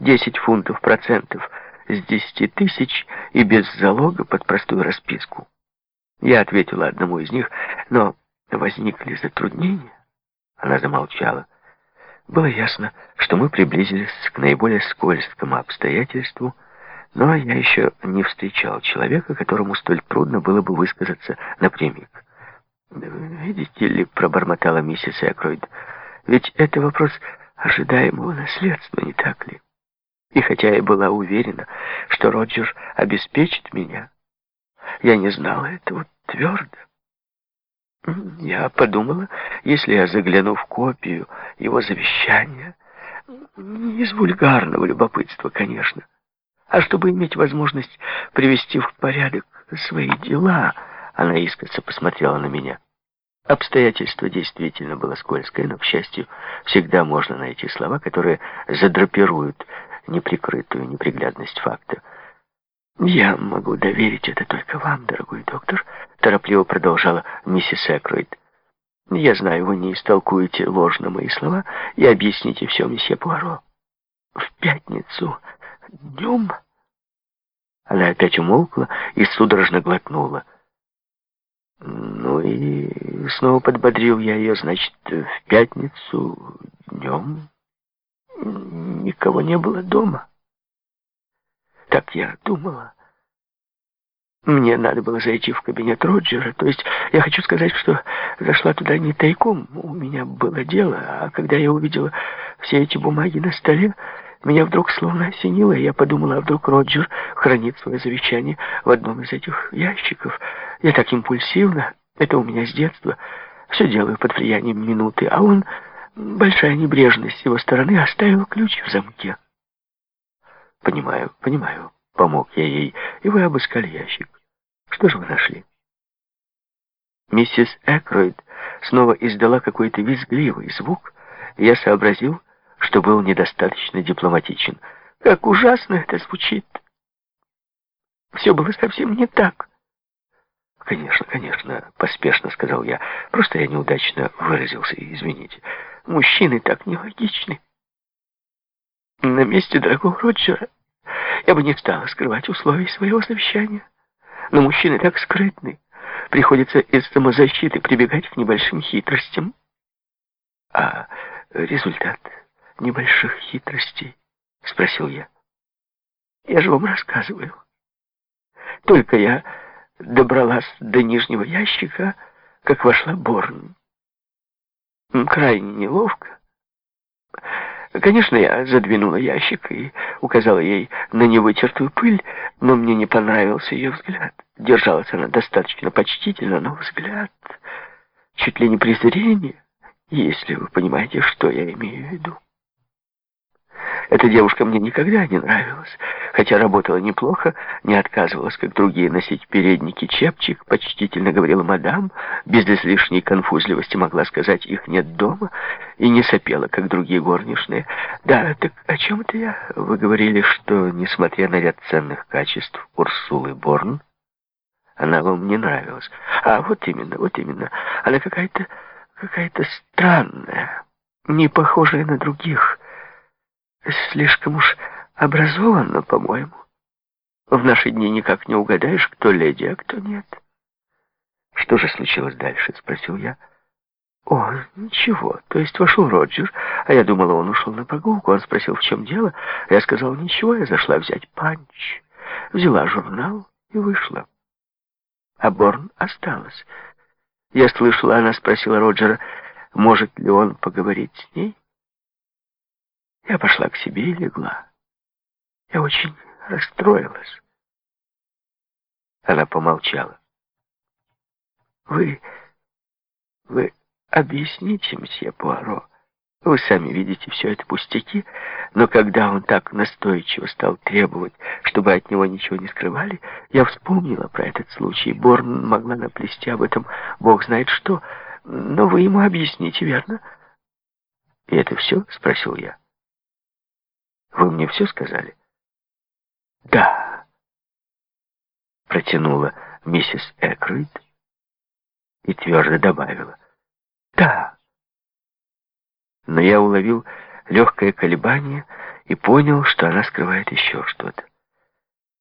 10 фунтов процентов с 10 тысяч и без залога под простую расписку. Я ответила одному из них, но возникли затруднения. Она замолчала. Было ясно, что мы приблизились к наиболее скользкому обстоятельству, но я еще не встречал человека, которому столь трудно было бы высказаться напрямик. «Видите ли», — пробормотала миссис Экройд, — «ведь это вопрос ожидаемого наследства, не так ли? И хотя я была уверена, что Роджер обеспечит меня, я не знала этого твердо. Я подумала, если я загляну в копию его завещания, не из вульгарного любопытства, конечно, а чтобы иметь возможность привести в порядок свои дела, она искоса посмотрела на меня. Обстоятельство действительно было скользкое, но, к счастью, всегда можно найти слова, которые задрапируют неприкрытую неприглядность факта. «Я могу доверить это только вам, дорогой доктор», — торопливо продолжала миссис Экройд. «Я знаю, вы не истолкуете ложно мои слова и объясните все месье Пуаро. В пятницу днем...» Она опять умолкла и судорожно глотнула. «Ну и снова подбодрил я ее, значит, в пятницу днем никого не было дома». Так я думала. Мне надо было зайти в кабинет Роджера. То есть я хочу сказать, что зашла туда не тайком. У меня было дело. А когда я увидела все эти бумаги на столе, меня вдруг словно осенило, и я подумала, а вдруг Роджер хранит свое завещание в одном из этих ящиков. Я так импульсивно, это у меня с детства, все делаю под влиянием минуты, а он, большая небрежность с его стороны, оставил ключ в замке. Понимаю, понимаю. Помог я ей, и вы обыскали ящик. Что же вы нашли? Миссис Экройд снова издала какой-то визгливый звук, и я сообразил, что был недостаточно дипломатичен. Как ужасно это звучит. Все было совсем не так. «Конечно, конечно», — поспешно сказал я. «Просто я неудачно выразился, извините. Мужчины так нелогичны». На месте дорогого Роджера я бы не стала скрывать условий своего завещания. Но мужчины так скрытны. Приходится из самозащиты прибегать к небольшим хитростям. А результат небольших хитростей? Спросил я. Я же вам рассказываю. Только я добралась до нижнего ящика, как вошла Борн. Крайне неловко. Конечно, я задвинула ящик и указала ей на невытертую пыль, но мне не понравился ее взгляд. Держалась она достаточно почтительно, но взгляд чуть ли не презрение, если вы понимаете, что я имею в виду. Эта девушка мне никогда не нравилась, хотя работала неплохо, не отказывалась, как другие, носить передники чепчик, почтительно говорила мадам, без излишней конфузливости могла сказать «их нет дома» и не сопела, как другие горничные. «Да, так о чем это я?» Вы говорили, что, несмотря на ряд ценных качеств Урсулы Борн, она вам не нравилась. А вот именно, вот именно. Она какая-то какая-то странная, не похожая на других. Слишком уж образованно, по-моему. В наши дни никак не угадаешь, кто леди, а кто нет. Что же случилось дальше? Спросил я. О, ничего. То есть вошел Роджер, а я думала, он ушел на прогулку. Он спросил, в чем дело. Я сказал, ничего, я зашла взять панч. Взяла журнал и вышла. А Борн осталась. Я слышала, она спросила Роджера, может ли он поговорить с ней. Я пошла к себе и легла. Я очень расстроилась. Она помолчала. Вы... вы объясните, мсье Пуаро. Вы сами видите, все это пустяки, но когда он так настойчиво стал требовать, чтобы от него ничего не скрывали, я вспомнила про этот случай. Борн могла наплести об этом бог знает что, но вы ему объясните, верно? «И это все?» — спросил я. Вы мне все сказали? Да. Протянула миссис Экройд и твердо добавила. Да. Но я уловил легкое колебание и понял, что она скрывает еще что-то.